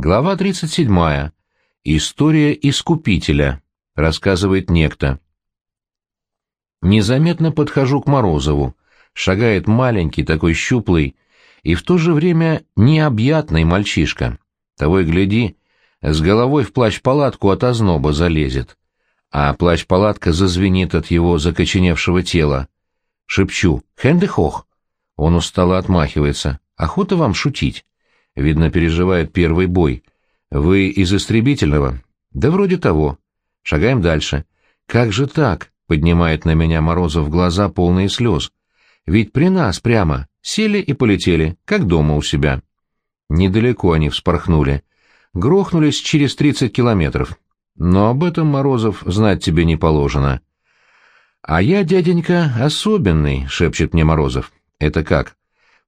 Глава 37. История Искупителя. Рассказывает некто. Незаметно подхожу к Морозову. Шагает маленький, такой щуплый, и в то же время необъятный мальчишка. Того и гляди, с головой в плащ-палатку от озноба залезет. А плащ-палатка зазвенит от его закоченевшего тела. Шепчу «Хендехох». Он устало отмахивается. «Охота вам шутить?» Видно, переживает первый бой. Вы из истребительного? Да вроде того. Шагаем дальше. Как же так? Поднимает на меня Морозов глаза, полные слез. Ведь при нас прямо. Сели и полетели, как дома у себя. Недалеко они вспорхнули. Грохнулись через тридцать километров. Но об этом, Морозов, знать тебе не положено. «А я, дяденька, особенный», — шепчет мне Морозов. «Это как?»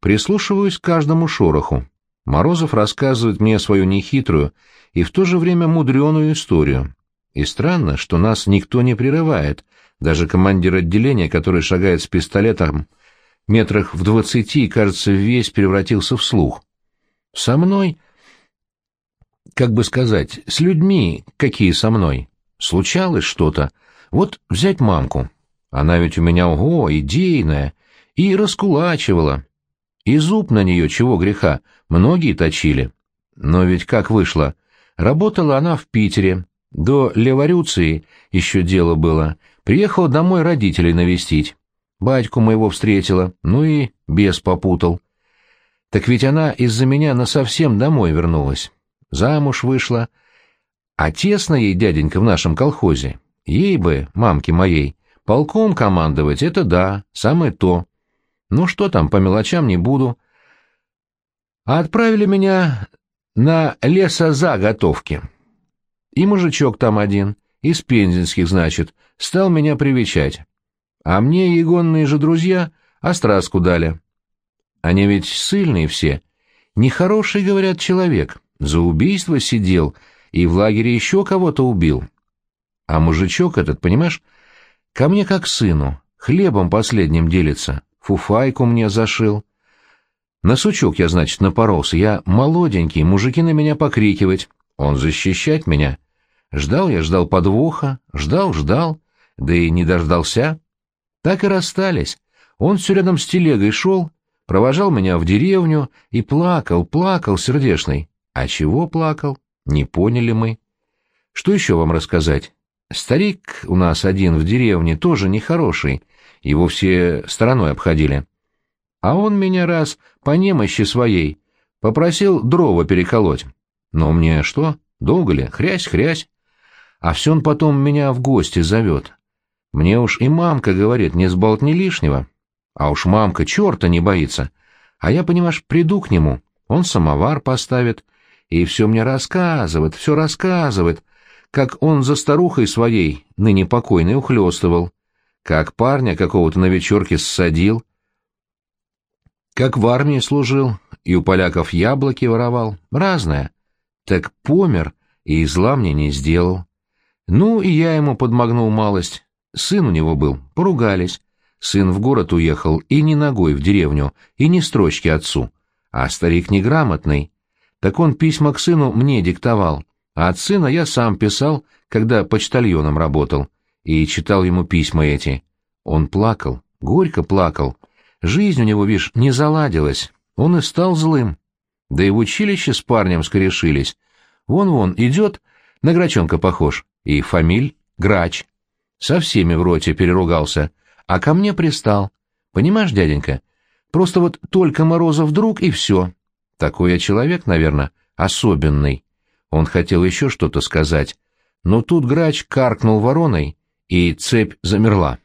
Прислушиваюсь к каждому шороху. Морозов рассказывает мне свою нехитрую и в то же время мудреную историю. И странно, что нас никто не прерывает, даже командир отделения, который шагает с пистолетом метрах в двадцати и, кажется, весь превратился в слух. Со мной, как бы сказать, с людьми, какие со мной, случалось что-то. Вот взять мамку. Она ведь у меня, ого, идейная, и раскулачивала. И зуб на нее, чего греха, многие точили. Но ведь как вышло? Работала она в Питере. До леворюции еще дело было. Приехала домой родителей навестить. Батьку моего встретила, ну и бес попутал. Так ведь она из-за меня насовсем домой вернулась. Замуж вышла. А тесно ей, дяденька, в нашем колхозе. Ей бы, мамке моей, полком командовать — это да, самое то. Ну что там, по мелочам не буду. А отправили меня на лесозаготовки. И мужичок там один, из пензенских, значит, стал меня привечать. А мне егонные же друзья остраску дали. Они ведь сильные все. Нехороший, говорят, человек. За убийство сидел и в лагере еще кого-то убил. А мужичок этот, понимаешь, ко мне как сыну, хлебом последним делится фуфайку мне зашил. На сучок я, значит, напоролся. Я молоденький, мужики на меня покрикивать. Он защищать меня. Ждал я, ждал подвоха, ждал, ждал, да и не дождался. Так и расстались. Он все рядом с телегой шел, провожал меня в деревню и плакал, плакал сердешный. А чего плакал? Не поняли мы. Что еще вам рассказать? Старик у нас один в деревне тоже нехороший его все стороной обходили. А он меня раз по немощи своей попросил дрова переколоть. Но мне что, долго ли, хрясь-хрясь. А все он потом меня в гости зовет. Мне уж и мамка говорит, не сболтни лишнего. А уж мамка черта не боится. А я, понимаешь, приду к нему, он самовар поставит и все мне рассказывает, все рассказывает, как он за старухой своей, ныне покойной, ухлёстывал, как парня какого-то на вечерке ссадил, как в армии служил и у поляков яблоки воровал, разное. Так помер и зла мне не сделал. Ну, и я ему подмогнул малость. Сын у него был, поругались. Сын в город уехал и не ногой в деревню, и не строчки отцу. А старик неграмотный. Так он письма к сыну мне диктовал, а от сына я сам писал, когда почтальоном работал и читал ему письма эти. Он плакал, горько плакал. Жизнь у него, видишь, не заладилась. Он и стал злым. Да и в училище с парнем скорешились. Вон-вон, идет, на Грачонка похож, и фамиль Грач. Со всеми в роте переругался, а ко мне пристал. Понимаешь, дяденька, просто вот только Морозов друг и все. Такой я человек, наверное, особенный. Он хотел еще что-то сказать, но тут Грач каркнул вороной, и цепь замерла.